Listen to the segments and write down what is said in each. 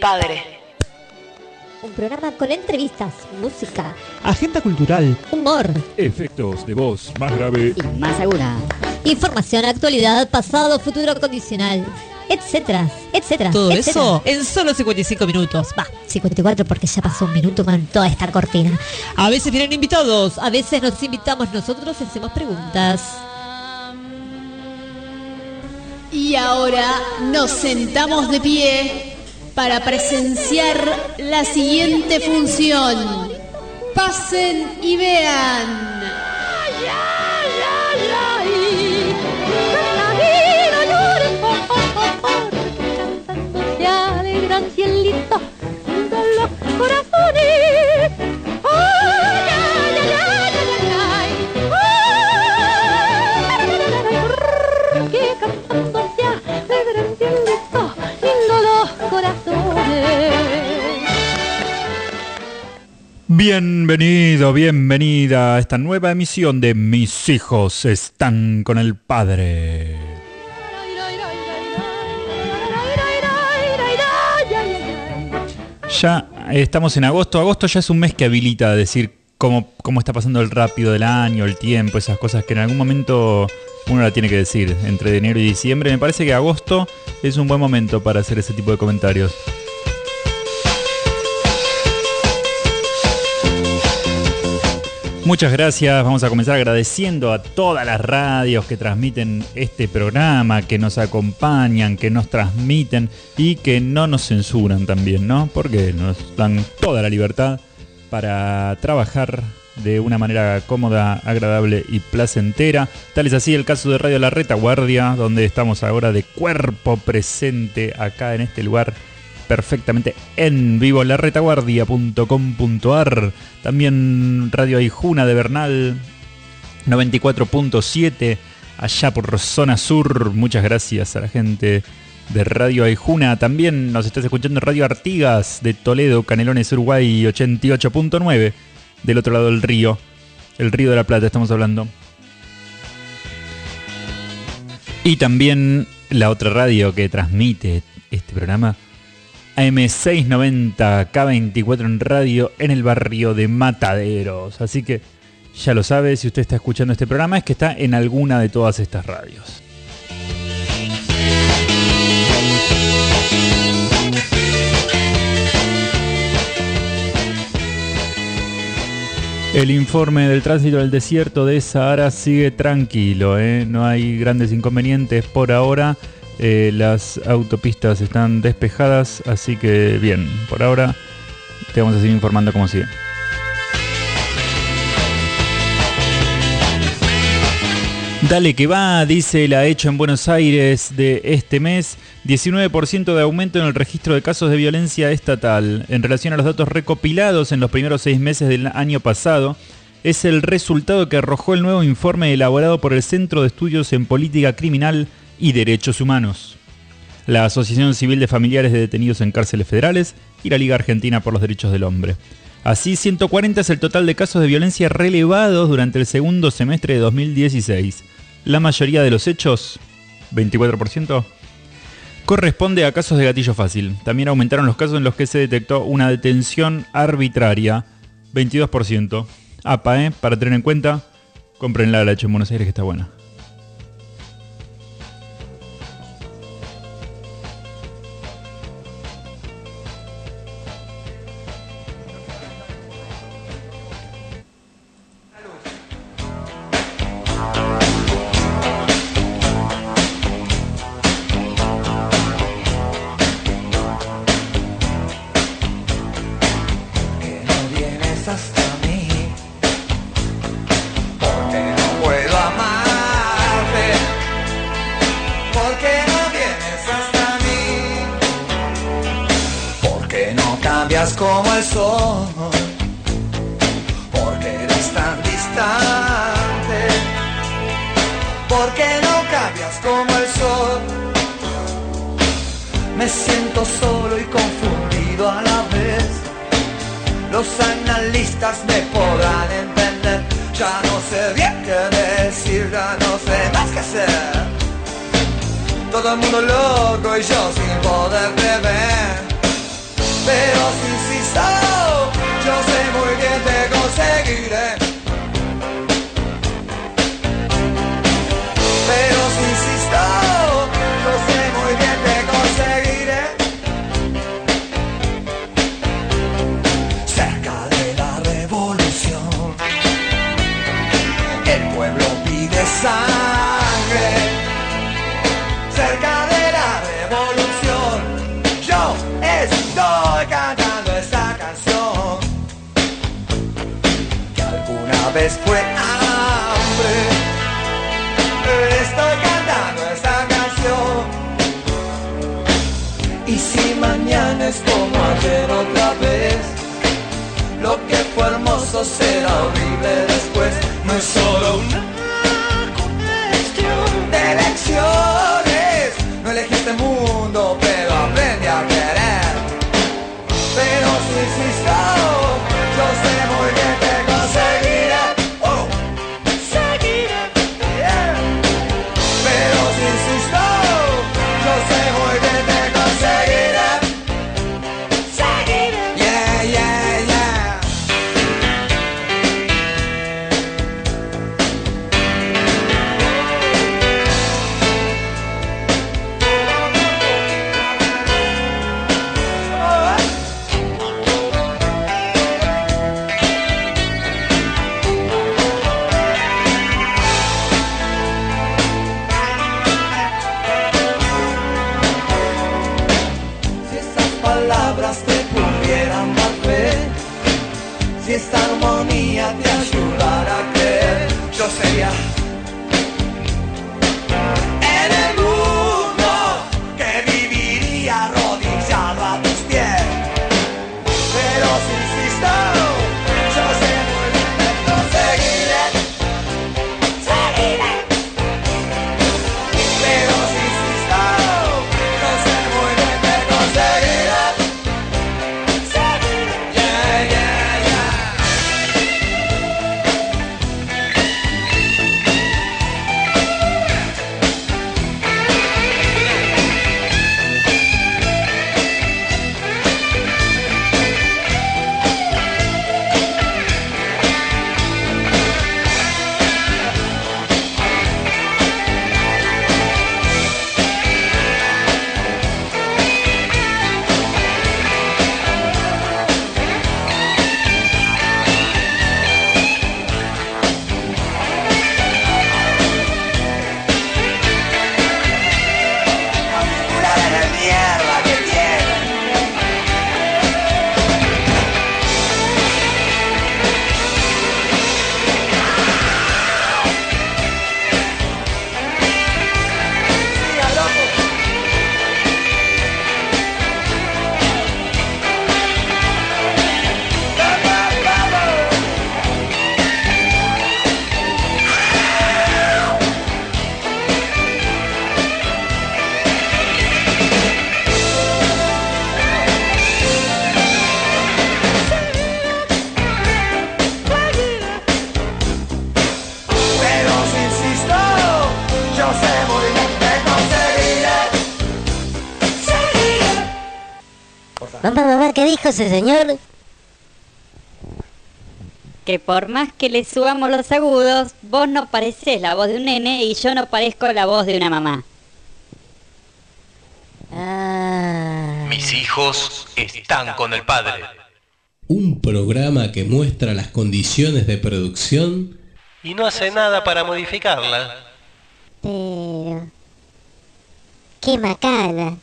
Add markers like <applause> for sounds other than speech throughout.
padre. Un programa con entrevistas, música, Agenda cultural. humor Efectos de voz más grave. y más aguda. Información, actualidad, pasado, futuro condicional, etcétera, etcétera. Todo etcétera. eso en solo 55 minutos. Va, 54 porque ya pasó un minuto con toda esta cortina. A veces vienen invitados. A veces nos invitamos nosotros y hacemos preguntas. Y ahora nos sentamos de pie para presenciar la siguiente función. Pasen y vean. Se alegran cielito de los corazones. Bienvenido, bienvenida a esta nueva emisión de Mis hijos están con el padre. Ya estamos en agosto. Agosto ya es un mes que habilita a decir cómo, cómo está pasando el rápido del año, el tiempo, esas cosas que en algún momento uno la tiene que decir. Entre enero y diciembre me parece que agosto es un buen momento para hacer ese tipo de comentarios. Muchas gracias. Vamos a comenzar agradeciendo a todas las radios que transmiten este programa, que nos acompañan, que nos transmiten y que no nos censuran también, ¿no? Porque nos dan toda la libertad para trabajar de una manera cómoda, agradable y placentera. Tal es así el caso de Radio La Retaguardia, donde estamos ahora de cuerpo presente acá en este lugar perfectamente en vivo larretaguardia.com.ar también Radio Aijuna de Bernal 94.7 allá por zona sur. Muchas gracias a la gente de Radio Aijuna. También nos estás escuchando en Radio Artigas de Toledo Canelones Uruguay 88.9 del otro lado del río el río de la Plata estamos hablando. Y también la otra radio que transmite este programa AM690 K24 en radio en el barrio de Mataderos. Así que ya lo sabe, si usted está escuchando este programa es que está en alguna de todas estas radios. El informe del tránsito del desierto de Sahara sigue tranquilo, ¿eh? no hay grandes inconvenientes por ahora. Eh, las autopistas están despejadas, así que bien, por ahora te vamos a seguir informando cómo sigue. Dale que va, dice la hecho en Buenos Aires de este mes, 19% de aumento en el registro de casos de violencia estatal. En relación a los datos recopilados en los primeros seis meses del año pasado, es el resultado que arrojó el nuevo informe elaborado por el Centro de Estudios en Política Criminal y Derechos Humanos, la Asociación Civil de Familiares de Detenidos en Cárceles Federales y la Liga Argentina por los Derechos del Hombre. Así, 140 es el total de casos de violencia relevados durante el segundo semestre de 2016. La mayoría de los hechos, 24%, corresponde a casos de gatillo fácil. También aumentaron los casos en los que se detectó una detención arbitraria, 22%. APA, ¿eh? Para tener en cuenta, comprenla la hecho en Buenos Aires que está buena. Podrán entender, Ya no sé bien qué decir, ya no sé más qué hacer. Todo el mundo loco y yo sin poder ver. Pero si insisto, yo sé muy bien te conseguiré. Pero si insisto, hermoso será horrible ese señor? Que por más que le subamos los agudos, vos no parecés la voz de un nene y yo no parezco la voz de una mamá. Ah. Mis hijos están con el padre. Un programa que muestra las condiciones de producción Y no hace nada para modificarla. Pero... ¡Qué macana!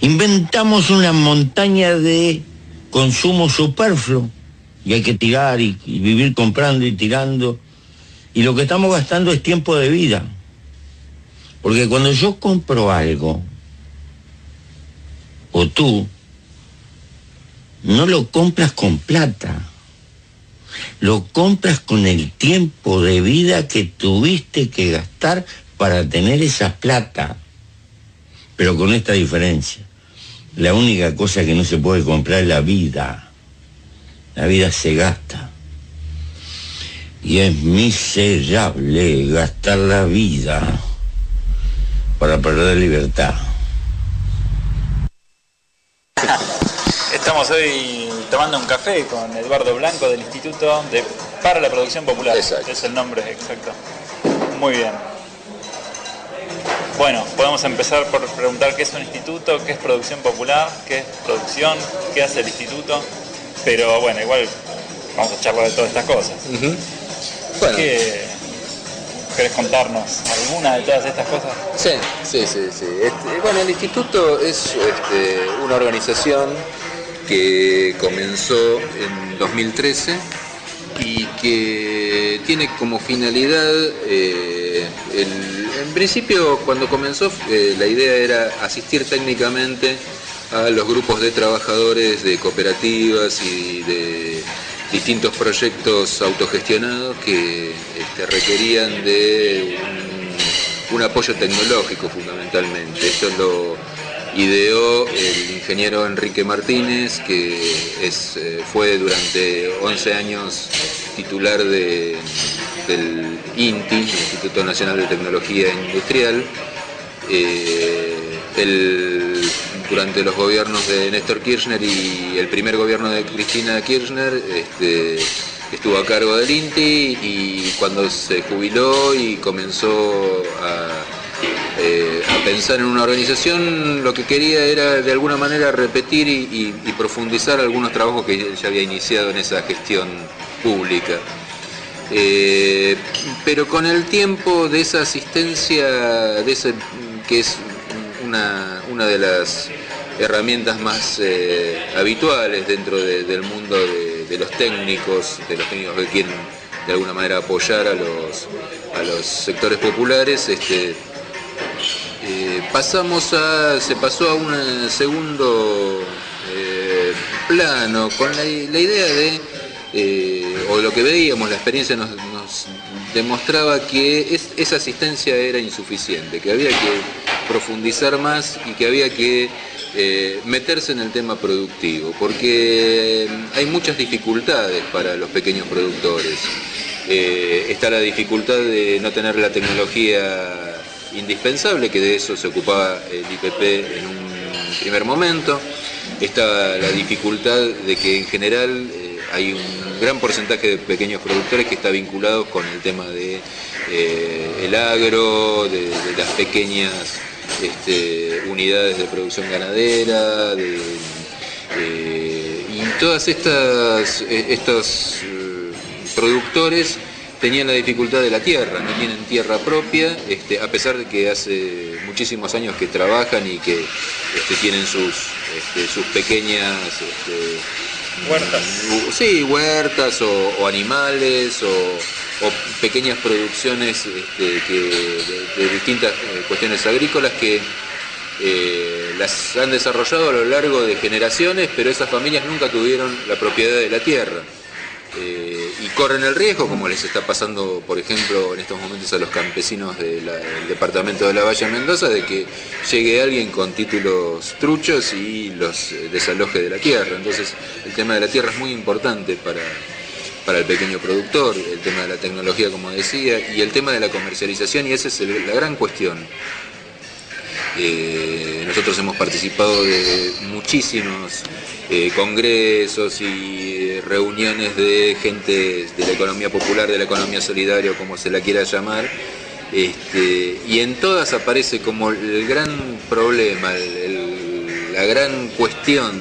Inventamos una montaña de consumo superfluo y hay que tirar y, y vivir comprando y tirando. Y lo que estamos gastando es tiempo de vida. Porque cuando yo compro algo, o tú, no lo compras con plata, lo compras con el tiempo de vida que tuviste que gastar para tener esa plata. Pero con esta diferencia. La única cosa que no se puede comprar es la vida. La vida se gasta. Y es miserable gastar la vida para perder libertad. Estamos hoy tomando un café con Eduardo Blanco del Instituto de para la Producción Popular. Es el nombre exacto. Muy bien. Bueno, podemos empezar por preguntar qué es un instituto, qué es producción popular, qué es producción, qué hace el instituto. Pero bueno, igual vamos a charlar de todas estas cosas. Bueno. ¿Qué, ¿Querés contarnos alguna de todas estas cosas? Sí, sí, sí. sí. Este, bueno, el instituto es este, una organización que comenzó en 2013 y que tiene como finalidad, eh, el- en principio cuando comenzó eh, la idea era asistir técnicamente a los grupos de trabajadores de cooperativas y de distintos proyectos autogestionados que este, requerían de un, apoyo tecnológico fundamentalmente. Esto lo ideó el ingeniero Enrique Martínez, que eh, fue durante 11 años titular de- del INTI, el Instituto Nacional de Tecnología Industrial. Eh, él, durante los gobiernos de Néstor Kirchner y el primer gobierno de Cristina Kirchner, este, estuvo a cargo del INTI y cuando se jubiló y comenzó a, eh, a pensar en una organización, lo que quería era de alguna manera repetir y, y- y profundizar algunos trabajos que ya había iniciado en esa gestión pública. Eh, pero con el tiempo de esa asistencia, de ese, que es una, una de las herramientas más eh, habituales dentro de- del mundo de, los técnicos, de los técnicos que quieren de alguna manera apoyar a los, a los sectores populares, este, eh, pasamos a, se pasó a un segundo plano con la idea de, eh, o lo que veíamos, la experiencia nos, demostraba que es- esa asistencia era insuficiente, que había que profundizar más y que había que eh, meterse en el tema productivo, porque hay muchas dificultades para los pequeños productores. Eh, está la dificultad de no tener la tecnología indispensable, que de eso se ocupaba el IPP en un primer momento. Está la dificultad de que en general hay un gran porcentaje de pequeños productores que está vinculado con el tema de eh, el agro, de, las pequeñas este, unidades de producción ganadera, de, eh, y todas estas eh, estos productores tenían la dificultad de la tierra, no tienen tierra propia, este, a pesar de que hace muchísimos años que trabajan y que este, tienen sus, sus pequeñas Huertas. sí, huertas o, animales o, pequeñas producciones este, de distintas eh, cuestiones agrícolas que eh, las han desarrollado a lo largo de generaciones, pero esas familias nunca tuvieron la propiedad de la tierra. Eh, y corren el riesgo, como les está pasando, por ejemplo, en estos momentos a los campesinos del departamento de la Valle Mendoza, de que llegue alguien con títulos truchos y los eh, desaloje de la tierra. Entonces, el tema de la tierra es muy importante para, para el pequeño productor, el tema de la tecnología, como decía, y el tema de la comercialización, y esa es la gran cuestión. Eh, nosotros hemos participado de muchísimos congresos y eh, reuniones de gente de la economía popular, de la economía solidaria, o como se la quiera llamar, este, y en todas aparece como el gran problema, el- el- la gran cuestión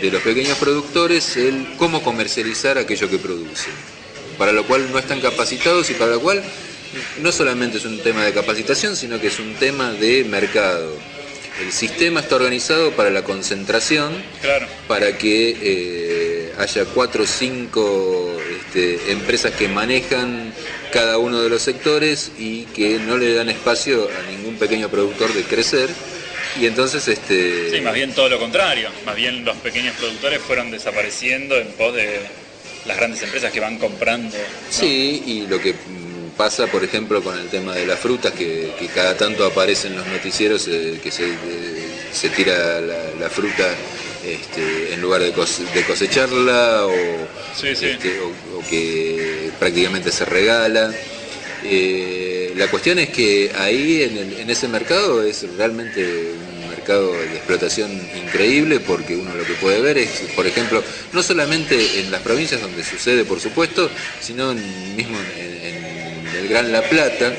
de los pequeños productores, el cómo comercializar aquello que producen, para lo cual no están capacitados y para lo cual no solamente es un tema de capacitación, sino que es un tema de mercado. El sistema está organizado para la concentración, Claro. para que eh, haya cuatro o cinco este, empresas que manejan cada uno de los sectores y que no le dan espacio a ningún pequeño productor de crecer. Y entonces, este, Sí, más bien todo lo contrario. Más bien los pequeños productores fueron desapareciendo en pos de las grandes empresas que van comprando. Sí, y lo que mm, pasa, por ejemplo, con el tema de las frutas, que, que cada tanto aparecen en los noticieros, eh, que se, eh, se tira la, la fruta este, en lugar de, cos- de cosecharla, o, este, o, o que prácticamente se regala. Eh, la cuestión es que ahí en, el- en ese mercado es realmente un mercado de explotación increíble porque uno lo que puede ver es, por ejemplo, no solamente en las provincias donde sucede, por supuesto, sino en- mismo en, en el Gran La Plata,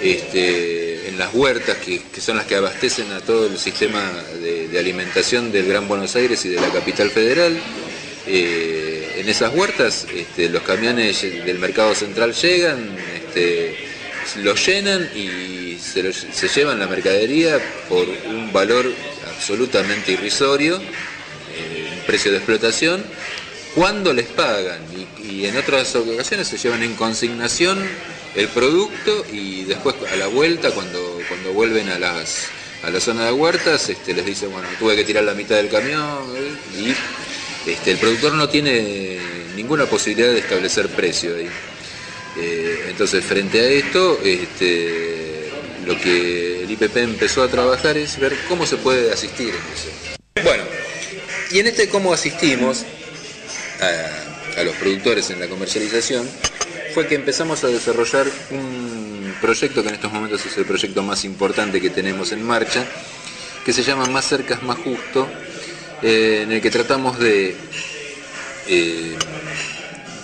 este, en las huertas que, son las que abastecen a todo el sistema de, alimentación del Gran Buenos Aires y de la capital federal. Eh, en esas huertas este, los camiones del mercado central llegan, este, los llenan y se llevan la mercadería por un valor absolutamente irrisorio, eh, un precio de explotación, cuando les pagan. Y, y en otras ocasiones se llevan en consignación el producto y después a la vuelta, cuando, cuando vuelven a las a la zona de huertas, este, les dicen, bueno, tuve que tirar la mitad del camión y este, el productor no tiene ninguna posibilidad de establecer precio ahí. Eh, entonces, frente a esto, este, lo que el IPP empezó a trabajar es ver cómo se puede asistir. Bueno, y en este cómo asistimos a los productores en la comercialización, fue que empezamos a desarrollar un proyecto que en estos momentos es el proyecto más importante que tenemos en marcha, que se llama Más cerca es más justo, eh, en el que tratamos de eh,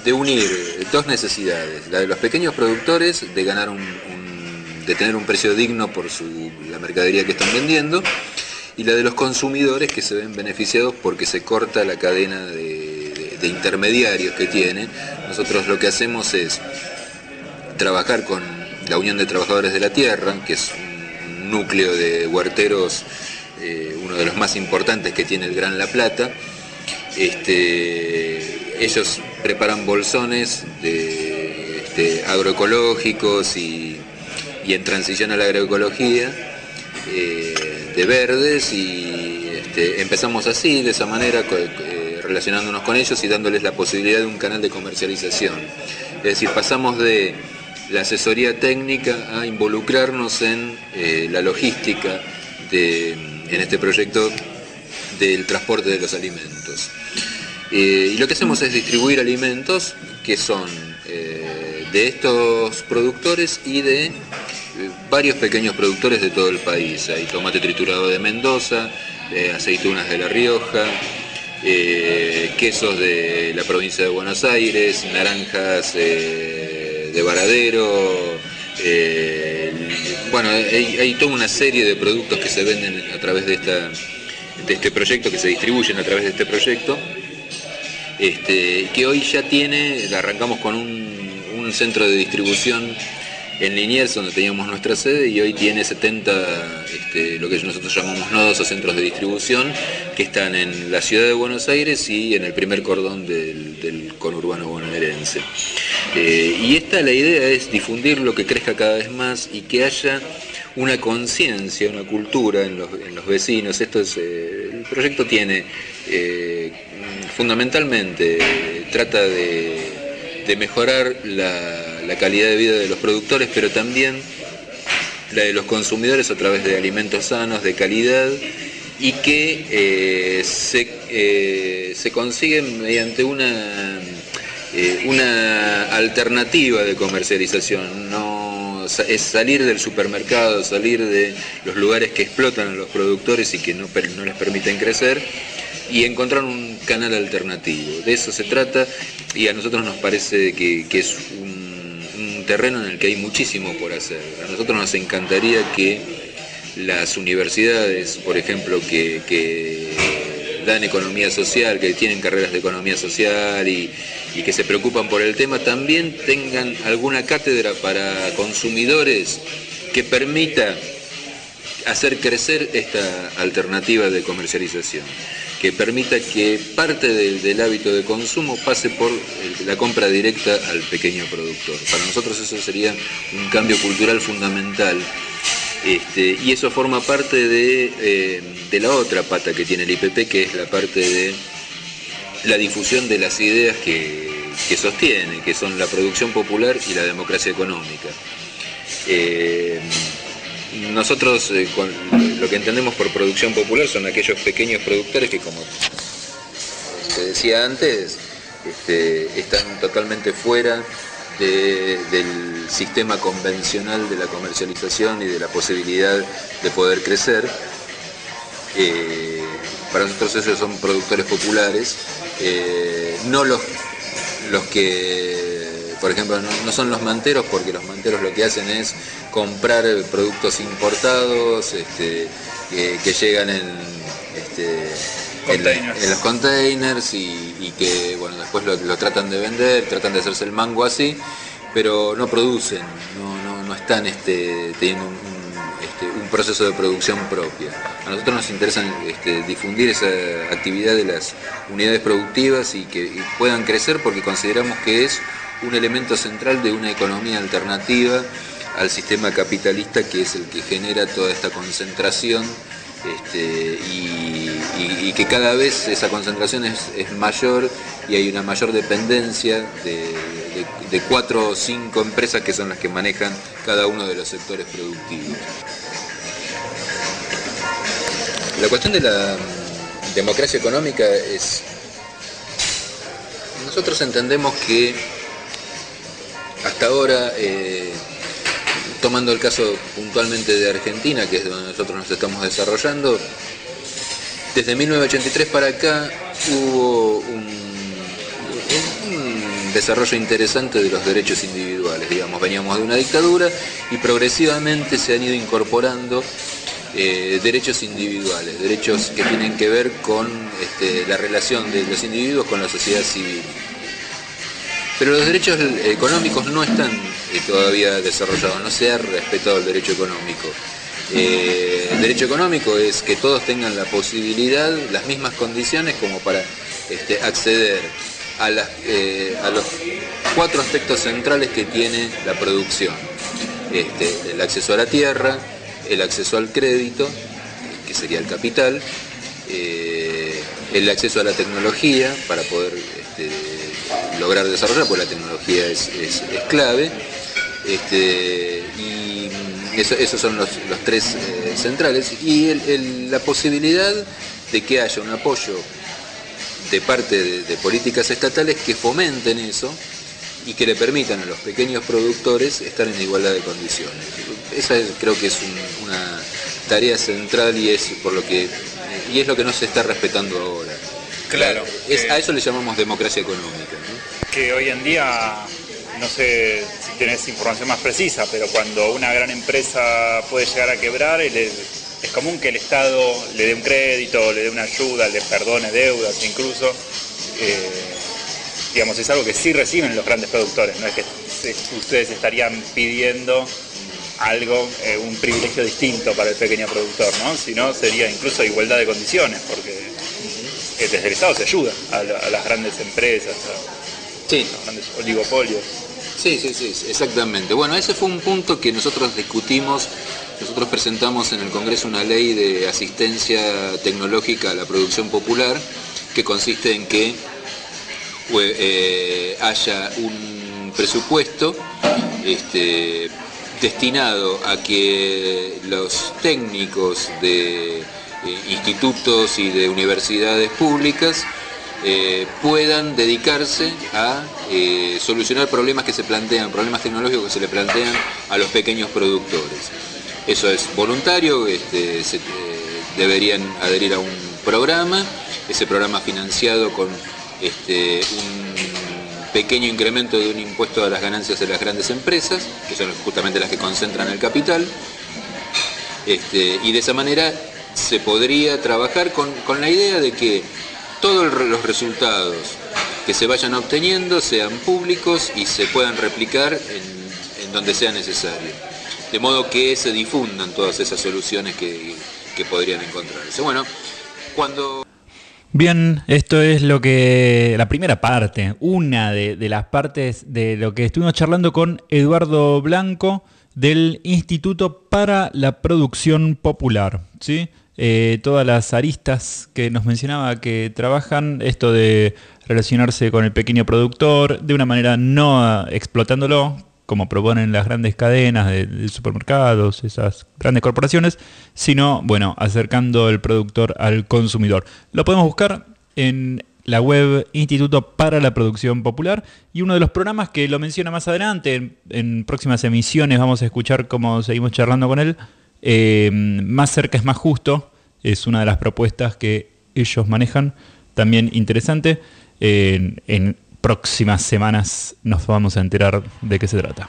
de unir dos necesidades, la de los pequeños productores de ganar un, de tener un precio digno por la mercadería que están vendiendo y la de los consumidores que se ven beneficiados porque se corta la cadena de, intermediarios que tiene. Nosotros lo que hacemos es trabajar con la Unión de Trabajadores de la Tierra, que es un núcleo de huerteros, eh, uno de los más importantes que tiene el Gran La Plata. Este, ellos preparan bolsones de, este, agroecológicos y, en transición a la agroecología eh, de verdes y este, empezamos así, de esa manera, relacionándonos con ellos y dándoles la posibilidad de un canal de comercialización. Es decir, pasamos de la asesoría técnica a involucrarnos en eh, la logística de, en este proyecto del transporte de los alimentos. Eh, y lo que hacemos es distribuir alimentos que son eh, de estos productores y de varios pequeños productores de todo el país. Hay tomate triturado de Mendoza, aceitunas de La Rioja, eh, quesos de la provincia de Buenos Aires, naranjas eh, de Varadero. eh, bueno, hay, toda una serie de productos que se venden a través de, este proyecto, que se distribuyen a través de este proyecto este, que hoy ya tiene, arrancamos con un centro de distribución en Liniers, donde teníamos nuestra sede, y hoy tiene 70, este, lo que nosotros llamamos nodos o centros de distribución, que están en la ciudad de Buenos Aires y en el primer cordón del, conurbano bonaerense. Eh, y esta la idea es difundir lo que crezca cada vez más y que haya una conciencia, una cultura en los, vecinos. Esto es, eh, el proyecto tiene eh, fundamentalmente trata de mejorar la, la calidad de vida de los productores, pero también la de los consumidores a través de alimentos sanos, de calidad y que eh, se, eh, se consiguen mediante una, eh, una alternativa de comercialización. No, es salir del supermercado, salir de los lugares que explotan a los productores y que no les permiten crecer y encontrar un canal alternativo. De eso se trata y a nosotros nos parece que, que es un, terreno en el que hay muchísimo por hacer. A nosotros nos encantaría que las universidades, por ejemplo, que, dan economía social, que tienen carreras de economía social y que se preocupan por el tema, también tengan alguna cátedra para consumidores que permita hacer crecer esta alternativa de comercialización, que permita que parte del, hábito de consumo pase por el- la compra directa al pequeño productor. Para nosotros eso sería un cambio cultural fundamental. Este, y eso forma parte de, eh, de la otra pata que tiene el IPP, que es la parte de la difusión de las ideas que, que sostiene, que son la producción popular y la democracia económica. Eh, nosotros eh, lo que entendemos por producción popular son aquellos pequeños productores que, como te decía antes, este, están totalmente fuera de- del sistema convencional de la comercialización y de la posibilidad de poder crecer. Eh, para nosotros ellos son productores populares, eh, no los, los que, por ejemplo, no son los manteros, porque los manteros lo que hacen es comprar productos importados este, que, que llegan en, este, en, Containers. en los containers y, y que bueno después lo, lo tratan de vender, tratan de hacerse el mango así, pero no producen, no, no, no están este, teniendo un, un, este, un proceso de producción propia. A nosotros nos interesa este, difundir esa actividad de las unidades productivas y que y puedan crecer porque consideramos que es un elemento central de una economía alternativa al sistema capitalista que es el que genera toda esta concentración este, y, que cada vez esa concentración es, es mayor y hay una mayor dependencia de, de- de cuatro o cinco empresas que son las que manejan cada uno de los sectores productivos. La cuestión de la mm, democracia económica es... Nosotros entendemos que hasta ahora, eh, tomando el caso puntualmente de Argentina, que es donde nosotros nos estamos desarrollando, desde 1983 para acá hubo un, desarrollo interesante de los derechos individuales, digamos, veníamos de una dictadura y progresivamente se han ido incorporando eh, derechos individuales, derechos que tienen que ver con este, la relación de los individuos con la sociedad civil. Pero los derechos económicos no están eh, todavía desarrollados, no se ha respetado el derecho económico. Eh, el derecho económico es que todos tengan la posibilidad, las mismas condiciones como para este, acceder a, las, eh, a los cuatro aspectos centrales que tiene la producción. Este, el acceso a la tierra, el acceso al crédito, que sería el capital, eh, el acceso a la tecnología para poder este, lograr desarrollar, porque la tecnología es, es- es clave. Este, y eso- esos son los, los tres eh, centrales. Y el- el- la posibilidad de que haya un apoyo de parte de, de políticas estatales que fomenten eso y que le permitan a los pequeños productores estar en igualdad de condiciones. Esa es- creo que es un- una tarea central y es por lo que y es lo que no se está respetando ahora. Claro. Es- a eso le llamamos democracia económica. ¿no? Que hoy en día, no sé si tenés información más precisa, pero cuando una gran empresa puede llegar a quebrar, es común que el Estado le dé un crédito, le dé una ayuda, le perdone deudas incluso. Eh, digamos, es algo que sí reciben los grandes productores, no es que ustedes estarían pidiendo algo, eh, un privilegio distinto para el pequeño productor, ¿no? Sino sería incluso igualdad de condiciones, porque eh, desde el Estado se ayuda a, la- a las grandes empresas, Sí. los grandes oligopolios. Sí, sí, sí, exactamente. Bueno, ese fue un punto que nosotros discutimos. Nosotros presentamos en el Congreso una ley de asistencia tecnológica a la producción popular que consiste en que pues, eh, haya un presupuesto este, destinado a que los técnicos de eh, institutos y de universidades públicas eh, puedan dedicarse a eh, solucionar problemas que se plantean, problemas tecnológicos que se le plantean a los pequeños productores. Eso es voluntario, este, se, eh, deberían adherir a un programa, ese programa financiado con este, un pequeño incremento de un impuesto a las ganancias de las grandes empresas, que son justamente las que concentran el capital, este, y de esa manera se podría trabajar con, con la idea de que todos los resultados que se vayan obteniendo sean públicos y se puedan replicar en, donde sea necesario. De modo que se difundan todas esas soluciones que, que podrían encontrarse. Bueno, cuando... Bien, esto es lo que. la primera parte, una de, de las partes de lo que estuvimos charlando con Eduardo Blanco del Instituto para la Producción Popular. ¿sí? Eh, todas las aristas que nos mencionaba que trabajan, esto de relacionarse con el pequeño productor de una manera no explotándolo, como proponen las grandes cadenas de, supermercados, esas grandes corporaciones, sino, bueno, acercando el productor al consumidor. Lo podemos buscar en la web Instituto para la Producción Popular y uno de los programas que lo menciona más adelante, en próximas emisiones vamos a escuchar cómo seguimos charlando con él, eh, más cerca es más justo, es una de las propuestas que ellos manejan, también interesante. Eh, en próximas semanas nos vamos a enterar de qué se trata.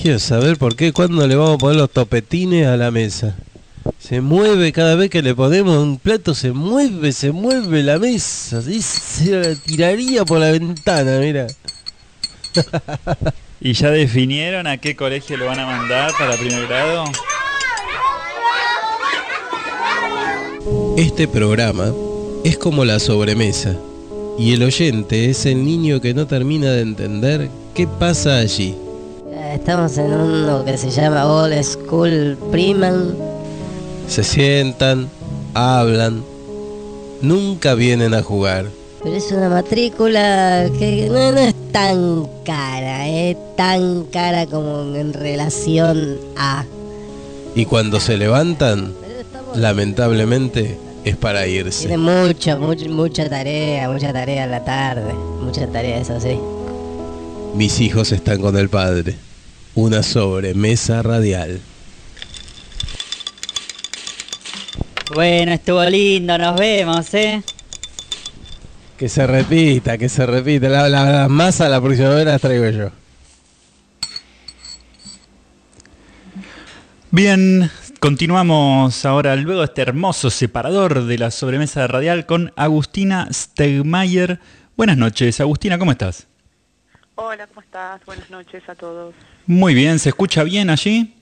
Quiero saber por qué, cuándo le vamos a poner los topetines a la mesa. Se mueve cada vez que le ponemos un plato, se mueve, se mueve la mesa. ¿sí? Se tiraría por la ventana, mira. <laughs> ¿Y ya definieron a qué colegio lo van a mandar para primer grado? Este programa es como la sobremesa y el oyente es el niño que no termina de entender qué pasa allí. Eh, Estamos en uno que se llama Old School Priman. Se sientan, hablan, nunca vienen a jugar. Pero es una matrícula que no, no es tan cara, es tan cara como en relación a... Y cuando se levantan, lamentablemente es para irse. Tiene mucho, mucho, mucha tarea, mucha tarea en la tarde, mucha tarea, eso sí. Mis hijos están con el padre. Una sobremesa radial. Bueno, estuvo lindo, nos vemos, ¿eh? Que se repita, que se repita. La, la, la masa la próxima vez las traigo yo. Bien, continuamos ahora luego este hermoso separador de la sobremesa radial con Agustina Stegmayer. Buenas noches, Agustina, ¿cómo estás? Hola, ¿cómo estás? Buenas noches a todos. Muy bien, ¿se escucha bien allí?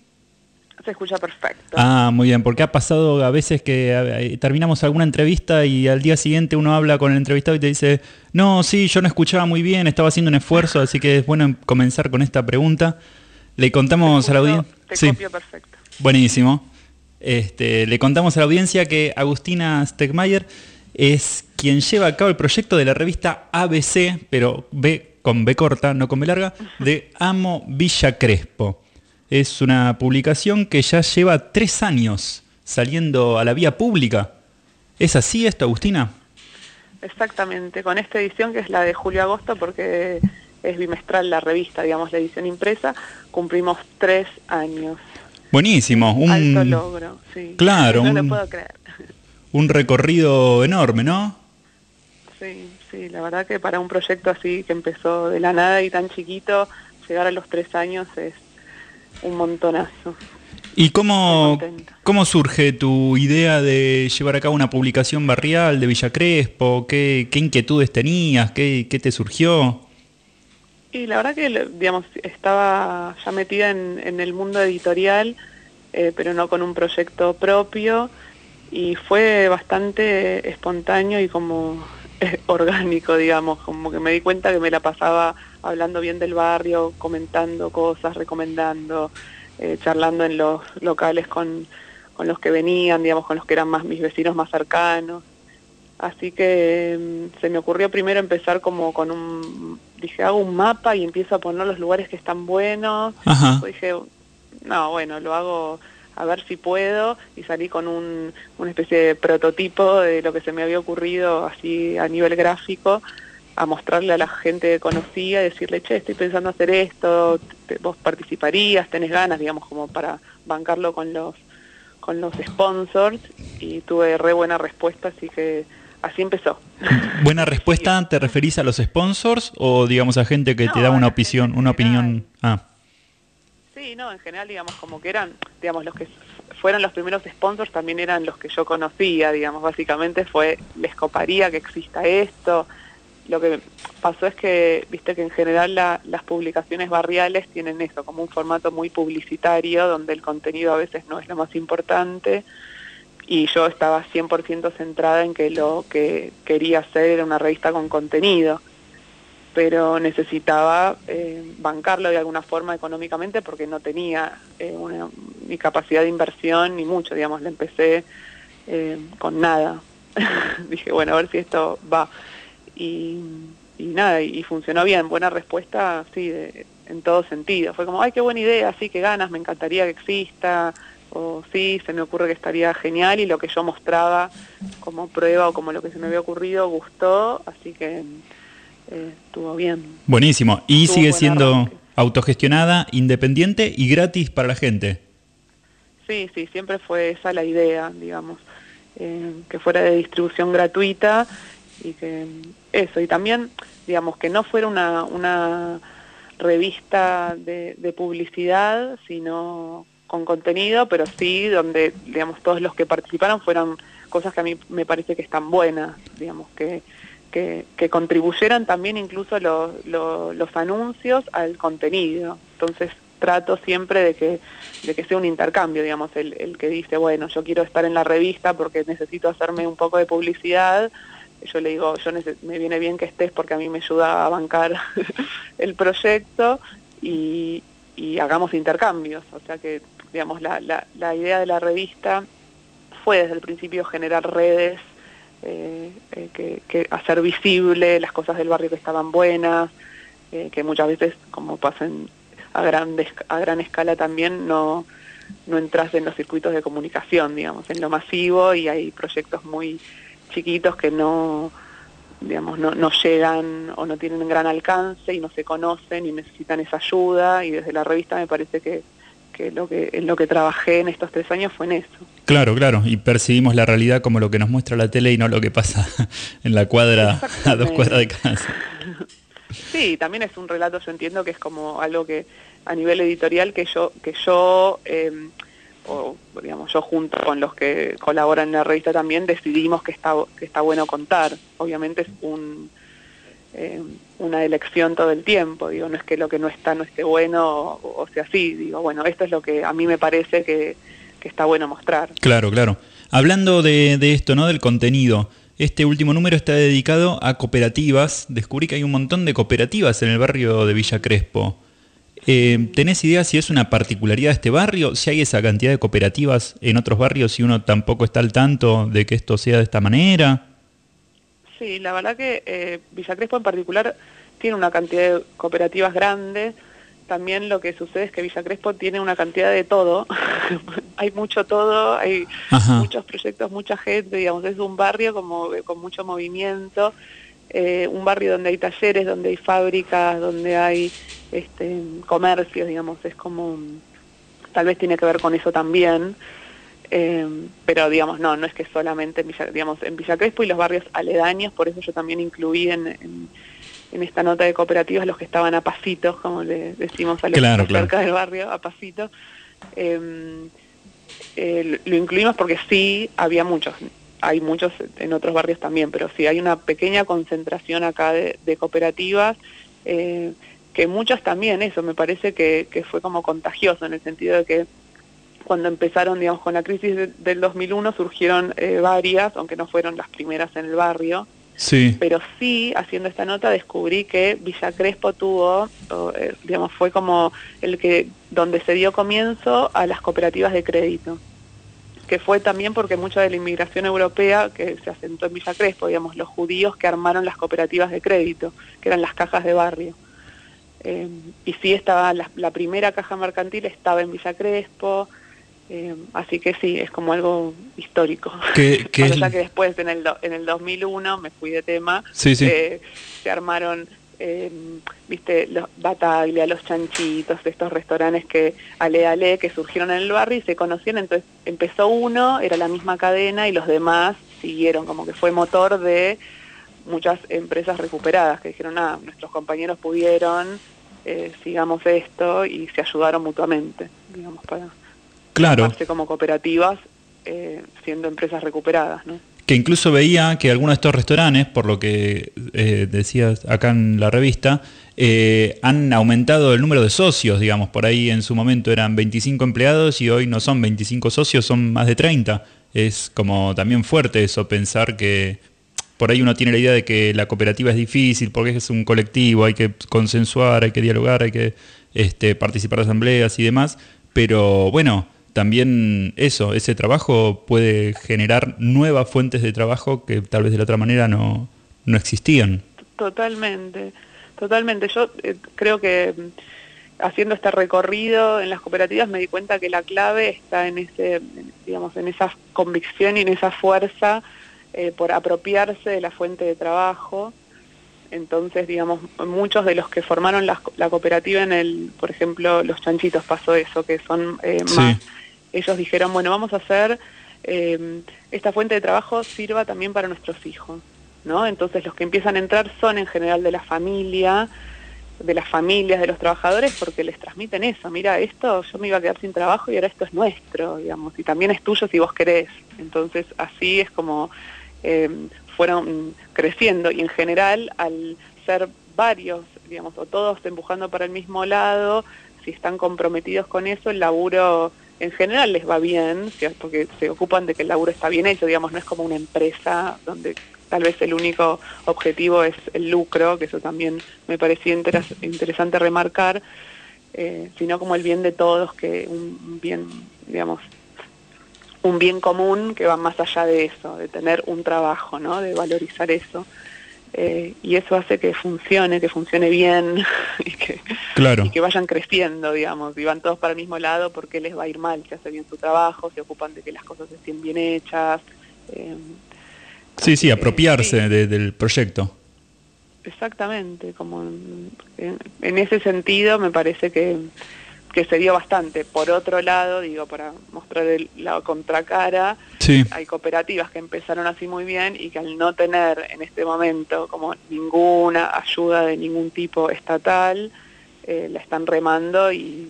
Se escucha perfecto. Ah, muy bien, porque ha pasado a veces que terminamos alguna entrevista y al día siguiente uno habla con el entrevistado y te dice, no, sí, yo no escuchaba muy bien, estaba haciendo un esfuerzo, así que es bueno comenzar con esta pregunta. Le contamos a la audiencia... Te copio perfecto. Buenísimo. Este, le contamos a la audiencia que Agustina Stegmayer es quien lleva a cabo el proyecto de la revista ABC, pero B con B corta, no con B larga, de Amo Villa Crespo. Es una publicación que ya lleva tres años saliendo a la vía pública. ¿Es así esto, Agustina? Exactamente, con esta edición que es la de julio-agosto, porque es bimestral la revista, digamos, la edición impresa, cumplimos tres años. Buenísimo. Un, Alto logro, sí. Claro, No lo un- puedo creer. un recorrido enorme, ¿no? Sí, sí, la verdad que para un proyecto así que empezó de la nada y tan chiquito, llegar a los tres años es un montonazo. ¿Y cómo, cómo surge tu idea de llevar a cabo una publicación barrial de Villa Crespo? ¿Qué, qué inquietudes tenías? ¿Qué, qué te surgió? Y la verdad que, digamos, estaba ya metida en, en el mundo editorial, eh, pero no con un proyecto propio, y fue bastante espontáneo y como <laughs> orgánico, digamos, como que me di cuenta que me la pasaba hablando bien del barrio, comentando cosas, recomendando, eh, charlando en los locales con, con los que venían, digamos, con los que eran más mis vecinos más cercanos. Así que mm, se me ocurrió primero empezar como con un, dije, hago un mapa y empiezo a poner los lugares que están buenos. Ajá. Dije, no, bueno, lo hago a ver si puedo y salí con un, una especie de prototipo de lo que se me había ocurrido así a nivel gráfico a mostrarle a la gente que conocía, decirle, che, estoy pensando hacer esto, vos participarías, tenés ganas, digamos, como para bancarlo con los con los sponsors y tuve re buena respuesta, así que así empezó. <laughs> ¿Buena respuesta? ¿Te referís a los sponsors o digamos a gente que te da una opinión? Una opinión ah. Sí, no, en general, digamos, como que eran, digamos, los que fueron los primeros sponsors también eran los que yo conocía, digamos, básicamente fue, les coparía que exista esto. Lo que pasó es que, viste que en general la- las publicaciones barriales tienen eso, como un formato muy publicitario, donde el contenido a veces no es lo más importante, y yo estaba 100% centrada en que lo que quería hacer era una revista con contenido pero necesitaba eh, bancarlo de alguna forma económicamente porque no tenía eh, una, ni capacidad de inversión ni mucho, digamos, le empecé eh, con nada. <laughs> Dije, bueno, a ver si esto va. Y, y nada, y, funcionó bien, buena respuesta, sí, de- en todo sentido. Fue como, ay, qué buena idea, sí, qué ganas, me encantaría que exista, o sí, se me ocurre que estaría genial, y lo que yo mostraba como prueba o como lo que se me había ocurrido gustó, así que eh, estuvo bien. Buenísimo. Y Estuvo sigue siendo arranque. autogestionada, independiente y gratis para la gente. Sí, sí, siempre fue esa la idea, digamos, eh, que fuera de distribución gratuita y que eso, y también, digamos, que no fuera una, una revista de, de publicidad, sino con contenido, pero sí donde, digamos, todos los que participaron fueran cosas que a mí me parece que están buenas, digamos, que, que, contribuyeran también incluso los, anuncios al contenido. Entonces, trato siempre de que, de que sea un intercambio, digamos, el, que dice, bueno, yo quiero estar en la revista porque necesito hacerme un poco de publicidad, yo le digo, yo me viene bien que estés porque a mí me ayuda a bancar <laughs> el proyecto y, y hagamos intercambios. O sea que, digamos, la, la, la idea de la revista fue desde el principio generar redes, eh, eh, que, que hacer visible las cosas del barrio que estaban buenas, eh, que muchas veces, como pasa en- a, gran, a gran escala también, no, no entras en los circuitos de comunicación, digamos, en lo masivo y hay proyectos muy chiquitos que no digamos no, no llegan o no tienen gran alcance y no se conocen y necesitan esa ayuda y desde la revista me parece que, que lo que en lo que trabajé en estos tres años fue en eso Claro, claro, y percibimos la realidad como lo que nos muestra la tele y no lo que pasa <laughs> en la cuadra a dos cuadras de casa. <laughs> Sí, también es un relato, yo entiendo que es como algo que a nivel editorial que yo, que yo eh, o digamos yo junto con los que colaboran en la revista también decidimos que está, que está bueno contar. Obviamente es un eh, una elección todo el tiempo, digo, no es que lo que no está no esté bueno o, sea así, digo, bueno, esto es lo que a mí me parece que, que está bueno mostrar. Claro, claro. Hablando de, de esto, ¿no? Del contenido. Este último número está dedicado a cooperativas. Descubrí que hay un montón de cooperativas en el barrio de Villa Crespo. Eh, ¿Tenés idea si es una particularidad de este barrio? Si hay esa cantidad de cooperativas en otros barrios y uno tampoco está al tanto de que esto sea de esta manera. Sí, la verdad que eh, Villa Crespo en particular tiene una cantidad de cooperativas grandes. También lo que sucede es que Villa Crespo tiene una cantidad de todo. <laughs> hay mucho todo, hay Ajá. muchos proyectos, mucha gente, digamos, es un barrio como eh, con mucho movimiento, eh, un barrio donde hay talleres, donde hay fábricas, donde hay este, comercios, digamos, es como, tal vez tiene que ver con eso también. Eh, pero digamos, no, no es que solamente en Villa, digamos, en Villa Crespo y los barrios aledaños, por eso yo también incluí en, en, en esta nota de cooperativas los que estaban a pasitos, como le decimos a los Claro, que están claro. cerca del barrio, a pasito. Eh, eh, lo incluimos porque sí había muchos, hay muchos en otros barrios también, pero sí hay una pequeña concentración acá de, de cooperativas, eh, que muchas también, eso me parece que, que fue como contagioso en el sentido de que cuando empezaron, digamos, con la crisis de- del 2001 surgieron eh, varias, aunque no fueron las primeras en el barrio, Sí. pero sí, haciendo esta nota, descubrí que Villa Crespo tuvo, o, eh, digamos, fue como el que, donde se dio comienzo a las cooperativas de crédito, que fue también porque mucha de la inmigración europea que se asentó en Villa Crespo, digamos, los judíos que armaron las cooperativas de crédito, que eran las cajas de barrio. Eh, y sí estaba, la, la primera caja mercantil estaba en Villa Crespo, eh, así que sí, es como algo histórico. ¿Qué- <laughs> qué es- que después, en el, do- en el 2001, me fui de tema, Sí, sí. eh, se armaron, eh, viste, los Bataglia, los chanchitos, estos restaurantes que, ale ale, que surgieron en el barrio y se conocían, entonces empezó uno, era la misma cadena y los demás siguieron, como que fue motor de muchas empresas recuperadas que dijeron, ah, nuestros compañeros pudieron, eh, sigamos esto y se ayudaron mutuamente, digamos, para Claro. como cooperativas eh, siendo empresas recuperadas, ¿no? Que incluso veía que algunos de estos restaurantes, por lo que eh, decías acá en la revista, eh, han aumentado el número de socios, digamos, por ahí en su momento eran 25 empleados y hoy no son 25 socios, son más de 30. Es como también fuerte eso, pensar que por ahí uno tiene la idea de que la cooperativa es difícil porque es un colectivo, hay que consensuar, hay que dialogar, hay que este, participar de asambleas y demás, pero bueno, también eso, ese trabajo puede generar nuevas fuentes de trabajo que tal vez de la otra manera no, no existían. Totalmente, totalmente. Yo eh, creo que mm, haciendo este recorrido en las cooperativas me di cuenta que la clave está en ese, digamos, en esa convicción y en esa fuerza eh, por apropiarse de la fuente de trabajo. Entonces, digamos, muchos de los que formaron la, la cooperativa en el, por ejemplo, los chanchitos pasó eso, que son eh, más ellos dijeron, bueno, vamos a hacer, eh, esta fuente de trabajo sirva también para nuestros hijos, ¿no? Entonces los que empiezan a entrar son en general de la familia, de las familias, de los trabajadores, porque les transmiten eso, mira, esto yo me iba a quedar sin trabajo y ahora esto es nuestro, digamos, y también es tuyo si vos querés. Entonces así es como eh, fueron creciendo y en general al ser varios, digamos, o todos empujando para el mismo lado, si están comprometidos con eso, el laburo en general les va bien, porque se ocupan de que el laburo está bien hecho, digamos, no es como una empresa donde tal vez el único objetivo es el lucro, que eso también me parecía interes- interesante remarcar, eh, sino como el bien de todos, que un un bien, digamos, un bien común que va más allá de eso, de tener un trabajo, ¿no? De valorizar eso. Eh, y eso hace que funcione, que funcione bien <laughs> y que, Claro. y que vayan creciendo, digamos, y van todos para el mismo lado porque les va a ir mal, si hace bien su trabajo, se ocupan de que las cosas estén bien hechas. eh, Sí, sí, apropiarse de- del proyecto. Exactamente, como en ese sentido me parece que, que se dio bastante. Por otro lado, digo, para mostrar el- la contracara, Sí. hay cooperativas que empezaron así muy bien y que al no tener en este momento como ninguna ayuda de ningún tipo estatal, eh, la están remando y,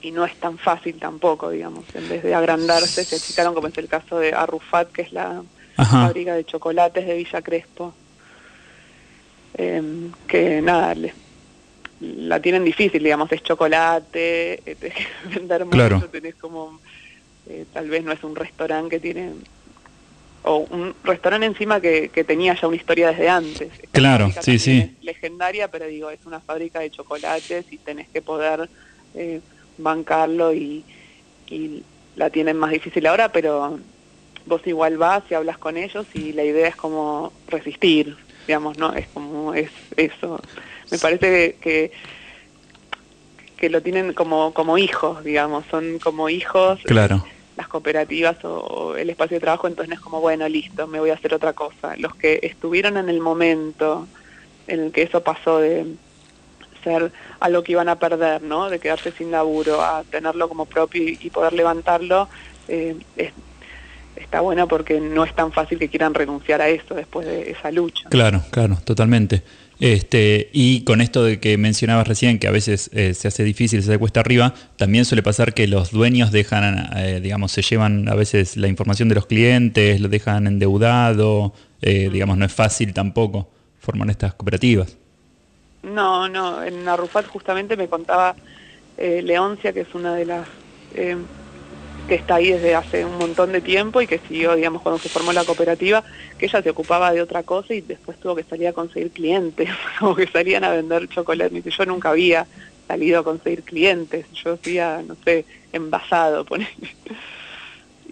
y no es tan fácil tampoco, digamos. En vez de agrandarse, se achicaron, como es el caso de Arrufat, que es la Ajá. fábrica de chocolates de Villa Crespo. Em, que nada, les- la tienen difícil, digamos, es chocolate, <laughs> eh, tenés que vender mucho, Claro. tenés como, eh, tal vez no es un restaurante que tiene, o un restaurante encima que, que tenía ya una historia desde antes. Esta Claro, sí, sí. es legendaria, pero digo, es una fábrica de chocolates y tenés que poder eh, bancarlo y, y la tienen más difícil ahora, pero vos igual vas y hablas con ellos y la idea es como resistir, digamos, ¿no? Es como, es eso. Me parece que, que lo tienen como, como hijos, digamos, son como hijos Claro. las cooperativas o, o el espacio de trabajo, entonces no es como, bueno, listo, me voy a hacer otra cosa. Los que estuvieron en el momento en el que eso pasó de ser algo que iban a perder, ¿no? De quedarse sin laburo, a tenerlo como propio y, y poder levantarlo, eh, es- está bueno porque no es tan fácil que quieran renunciar a eso después de esa lucha. Claro, claro, totalmente. Este, y con esto de que mencionabas recién, que a veces eh, se hace difícil, se hace cuesta arriba, también suele pasar que los dueños dejan, eh, digamos, se llevan a veces la información de los clientes, lo dejan endeudado, eh, digamos, no es fácil tampoco formar estas cooperativas. No, no, en Arrufat justamente me contaba Leoncia, que es una de las que está ahí desde hace un montón de tiempo y que siguió, digamos, cuando se formó la cooperativa, que ella se ocupaba de otra cosa y después tuvo que salir a conseguir clientes, <laughs> como que salían a vender chocolate. Me yo nunca había salido a conseguir clientes, yo hacía, no sé, envasado, <laughs> ponele.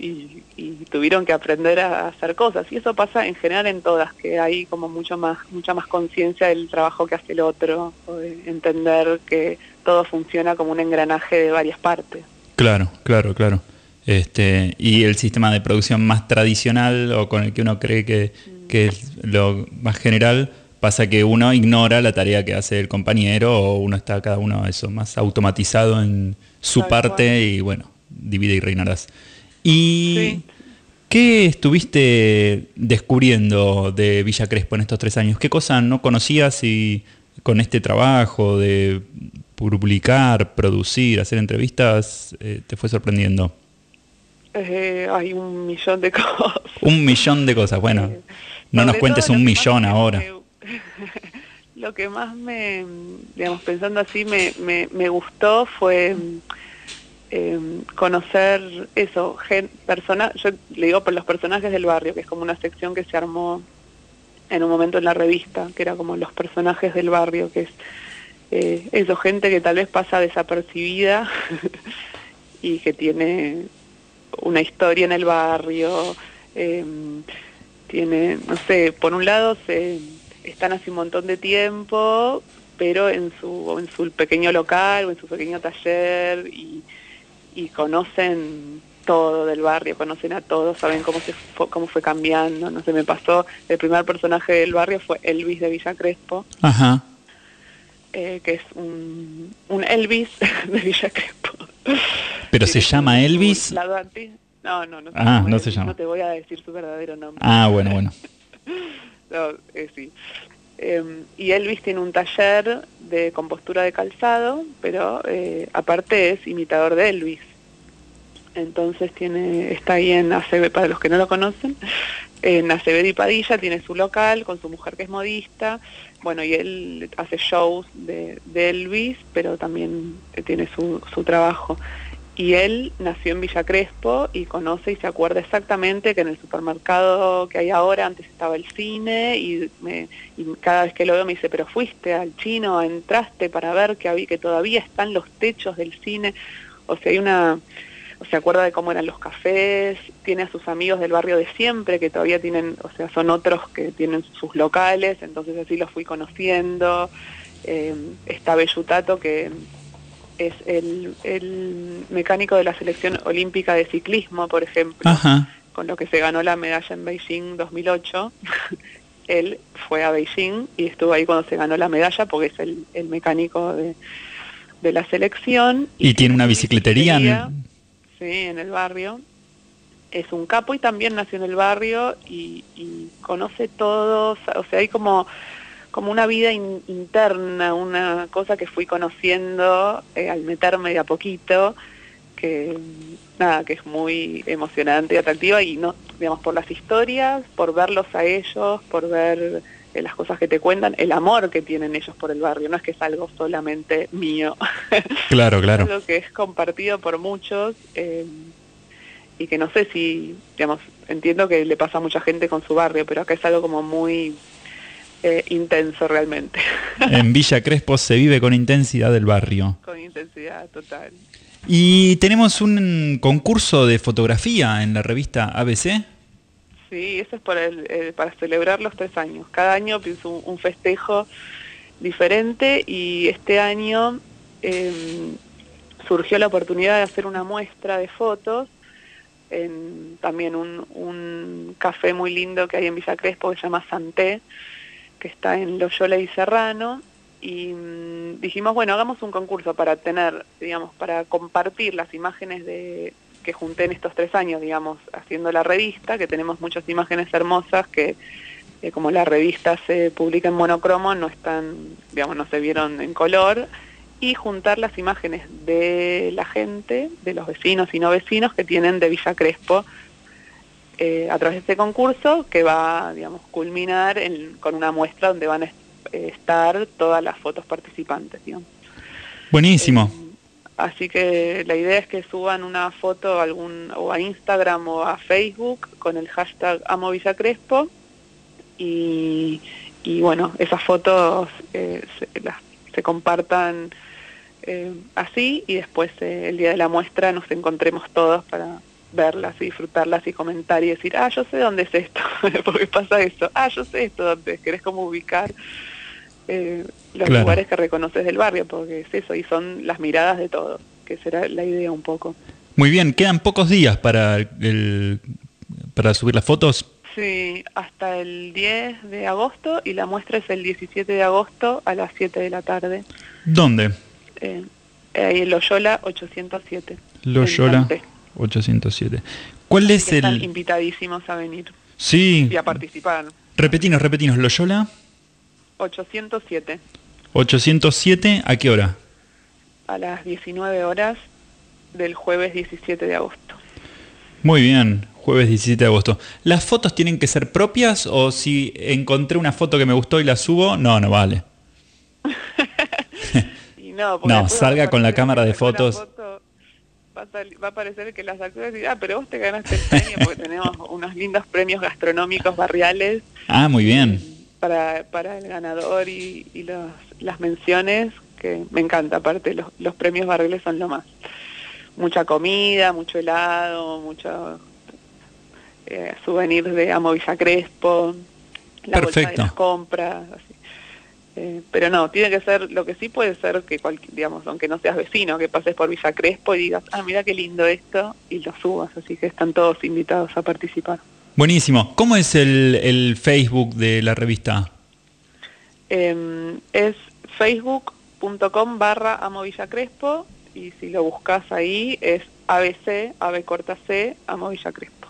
Y, y tuvieron que aprender a hacer cosas. Y eso pasa en general en todas, que hay como mucho más, mucha más conciencia del trabajo que hace el otro, o de entender que todo funciona como un engranaje de varias partes. Claro, claro, claro. Este, y el sistema de producción más tradicional o con el que uno cree que, que es lo más general, pasa que uno ignora la tarea que hace el compañero o uno está cada uno eso más automatizado en su Tal parte y bueno, divide y reinarás. ¿Y qué estuviste descubriendo de Villa Crespo en estos tres años? ¿Qué cosas no conocías y con este trabajo de publicar, producir, hacer entrevistas, eh, te fue sorprendiendo? Eh, hay un millón de <laughs> cosas. Un millón de cosas. Bueno, no nos cuentes un millón me- ahora. <laughs> Lo que más me, digamos, pensando así, me, me, me gustó fue eh, conocer eso, gen, persona, yo le digo por los personajes del barrio, que es como una sección que se armó en un momento en la revista, que era como los personajes del barrio, que es eh, eso, gente que tal vez pasa desapercibida <laughs> y que tiene una historia en el barrio, eh, tiene, no sé, por un lado se están hace un montón de tiempo, pero en su, en su pequeño local o en su pequeño taller y, y conocen todo del barrio, conocen a todos, saben cómo se fue, cómo fue cambiando, no sé, me pasó, el primer personaje del barrio fue Elvis de Villa Crespo, Ajá. Eh, que es un, un Elvis <laughs> de Villa Crespo. Pero se llama Elvis. No, no, no. se Ah, llama no se llama. No te voy a decir su verdadero nombre. Ah, bueno, bueno. <laughs> No, eh, sí. Eh, y Elvis tiene un taller de compostura de calzado, pero eh, aparte es imitador de Elvis. Entonces tiene está ahí en ACB, para los que no lo conocen, en Acevedo y Padilla tiene su local con su mujer que es modista, bueno, y él hace shows de, de Elvis, pero también eh, tiene su, su trabajo. Y él nació en Villa Crespo y conoce y se acuerda exactamente que en el supermercado que hay ahora antes estaba el cine y, me- y cada vez que lo veo me dice, pero fuiste al chino, entraste para ver que, había, que todavía están los techos del cine. O sea, hay una... Se acuerda de cómo eran los cafés, tiene a sus amigos del barrio de siempre que todavía tienen, o sea, son otros que tienen sus locales, entonces así los fui conociendo. Eh, está Bellutato que es el, el mecánico de la selección olímpica de ciclismo, por ejemplo, Ajá. con lo que se ganó la medalla en Beijing 2008. <laughs> Él fue a Beijing y estuvo ahí cuando se ganó la medalla porque es el, el mecánico de, de la selección. Y tiene una bicicletería. en- bicicletería. Sí, en el barrio. Es un capo y también nació en el barrio y, conoce todos, o sea, hay como, como una vida in- interna, una cosa que fui conociendo eh, al meterme de a poquito, que nada, que es muy emocionante y atractiva y no, digamos, por las historias, por verlos a ellos, por ver eh, las cosas que te cuentan, el amor que tienen ellos por el barrio, no es que es algo solamente mío. <laughs> Claro, claro. Es algo que es compartido por muchos eh, y que no sé si, digamos, entiendo que le pasa a mucha gente con su barrio, pero acá es algo como muy eh, intenso realmente, <laughs> En Villa Crespo se vive con intensidad del barrio. con intensidad total. Y tenemos un concurso de fotografía en la revista ABC. Sí, eso es eh, para celebrar los tres años. Cada año pienso un, festejo diferente y este año eh, surgió la oportunidad de hacer una muestra de fotos en también un, un café muy lindo que hay en Villa Crespo que se llama Santé, que está en Loyola y Serrano. Y mm, dijimos, bueno, hagamos un concurso para tener, digamos, para compartir las imágenes de que junté en estos tres años, digamos, haciendo la revista, que tenemos muchas imágenes hermosas que, eh, como la revista se publica en monocromo, no están, digamos, no se vieron en color, y juntar las imágenes de la gente, de los vecinos y no vecinos que tienen de Villa Crespo, eh, a través de este concurso que va, digamos, culminar en- con una muestra donde van a eh, estar todas las fotos participantes, digamos. Buenísimo. Así que la idea es que suban una foto algún, o a Instagram o a Facebook con el hashtag Amo Villa Crespo y, bueno, esas fotos eh, se, las- se compartan eh, así y después eh, el día de la muestra nos encontremos todos para verlas y disfrutarlas y comentar y decir, ah, yo sé dónde es esto, <laughs> porque pasa eso, ah, yo sé esto dónde es, querés como ubicar eh, los Claro. lugares que reconoces del barrio, porque es eso, y son las miradas de todos, que será la idea un poco. Muy bien, quedan pocos días para, el, para subir las fotos. Sí, hasta el 10 de agosto y la muestra es el 17 de agosto a las 7 de la tarde. ¿Dónde? Eh, ahí en Loyola 807. en Loyola Santé. 807. ¿Cuál es Están el...? invitadísimos a venir Sí, y a participar. repetinos, repetinos. Loyola 807 807, ¿a qué hora? a las 19 horas del jueves 17 de agosto. Muy bien, jueves 17 de agosto. ¿Las fotos tienen que ser propias o si encontré una foto que me gustó y la subo? No, no vale. <laughs> Y no, <laughs> salga con la cámara de fotos. foto, va, a sal- va a parecer que las actores dicen, ah, pero vos te ganaste el premio porque tenemos unos lindos premios gastronómicos barriales Ah, muy bien. Para, para el ganador y, y los, las menciones, que me encanta, aparte los, los premios barriles son lo más. Mucha comida, mucho helado, mucho eh, souvenirs de Amo Villa Crespo, la bolsa de Perfecto. las compras, así. Eh, pero no, tiene que ser, lo que sí puede ser que, cual- digamos, aunque no seas vecino, que pases por Villa Crespo y digas, ah, mira qué lindo esto, y lo subas, así que están todos invitados a participar. Buenísimo. ¿Cómo es el, el Facebook de la revista? Eh, es facebook.com barra Amo Villa Crespo y si lo buscas ahí es ABC, AB corta C, Amo Villa Crespo.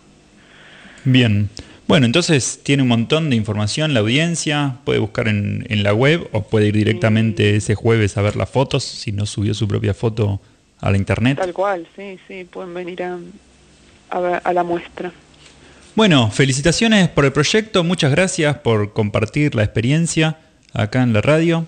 Bien. Bueno, entonces tiene un montón de información la audiencia, puede buscar en, en la web o puede ir directamente ese jueves a ver las fotos si no subió su propia foto a la internet. Tal cual, sí, sí, pueden venir a, a, ver- a la muestra. Bueno, felicitaciones por el proyecto, muchas gracias por compartir la experiencia acá en la radio.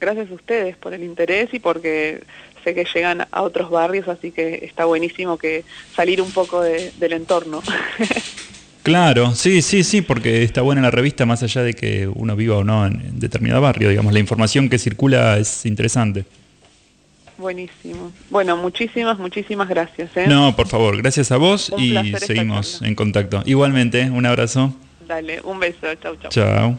Gracias a ustedes por el interés y porque sé que llegan a otros barrios, así que está buenísimo que salir un poco de- del entorno. <laughs> Claro, sí, sí, sí, porque está buena la revista más allá de que uno viva o no en, en determinado barrio, digamos, la información que circula es interesante. Buenísimo. Bueno, muchísimas, muchísimas gracias. ¿eh? No, por favor, gracias a vos Un y seguimos en contacto. Igualmente, un abrazo. Dale, un beso. Chau, chau. Chao.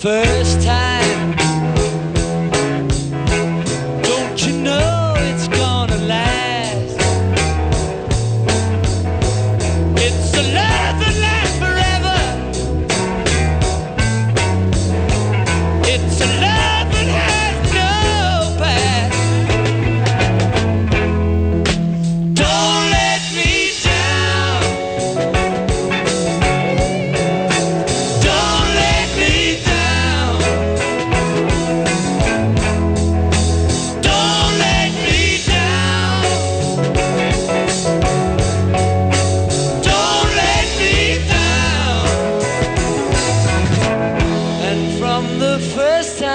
first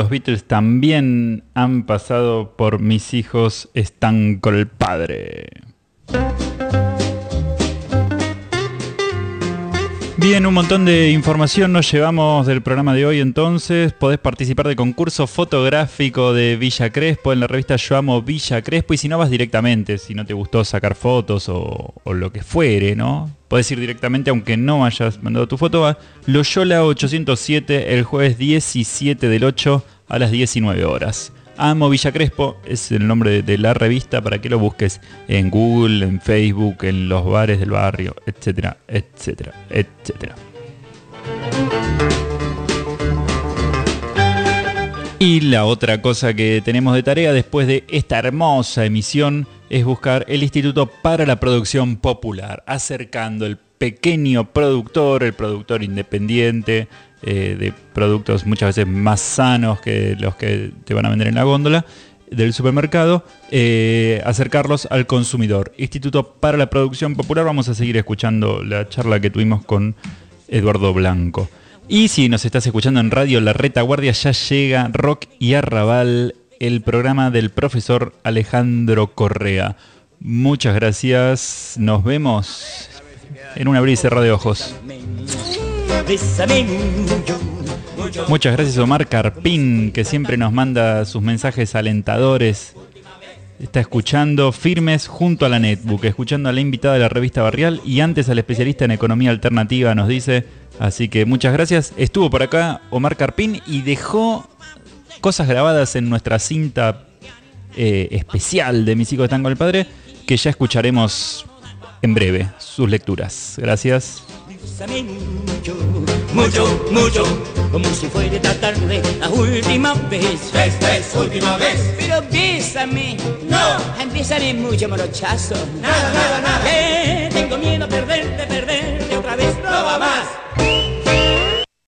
los Beatles también han pasado por mis hijos están con el padre. Bien, un montón de información nos llevamos del programa de hoy entonces. Podés participar del concurso fotográfico de Villa Crespo en la revista Yo Amo Villa Crespo y si no vas directamente, si no te gustó sacar fotos o, lo que fuere, ¿no? Podés ir directamente aunque no hayas mandado tu foto a Loyola 807 el jueves 17 del 8 a las 19 horas. Amo Villa Crespo es el nombre de, la revista para que lo busques en Google, en Facebook, en los bares del barrio, etcétera, etcétera, etcétera. Y la otra cosa que tenemos de tarea después de esta hermosa emisión es buscar el Instituto para la Producción Popular, acercando el pequeño productor, el productor independiente, eh, de productos muchas veces más sanos que los que te van a vender en la góndola, del supermercado, eh, acercarlos al consumidor. Instituto para la Producción Popular, vamos a seguir escuchando la charla que tuvimos con Eduardo Blanco. Y si nos estás escuchando en radio La Retaguardia, ya llega Rock y Arrabal, el programa del profesor Alejandro Correa. Muchas gracias, nos vemos en un abrir y de ojos. Muchas gracias Omar Carpín, que siempre nos manda sus mensajes alentadores. Está escuchando firmes junto a la netbook, escuchando a la invitada de la revista Barrial y antes al especialista en economía alternativa, nos dice. Así que muchas gracias. Estuvo por acá Omar Carpín y dejó cosas grabadas en nuestra cinta eh, especial de Mis hijos están con el padre, que ya escucharemos en breve sus lecturas. Gracias. Bésame mucho, mucho, mucho, como si fuera esta tarde la última vez. Ves, ves, última vez. Pero bésame, no, bésame mucho, morochazo. Nada, nada, nada. Eh, tengo miedo a perderte, perderte.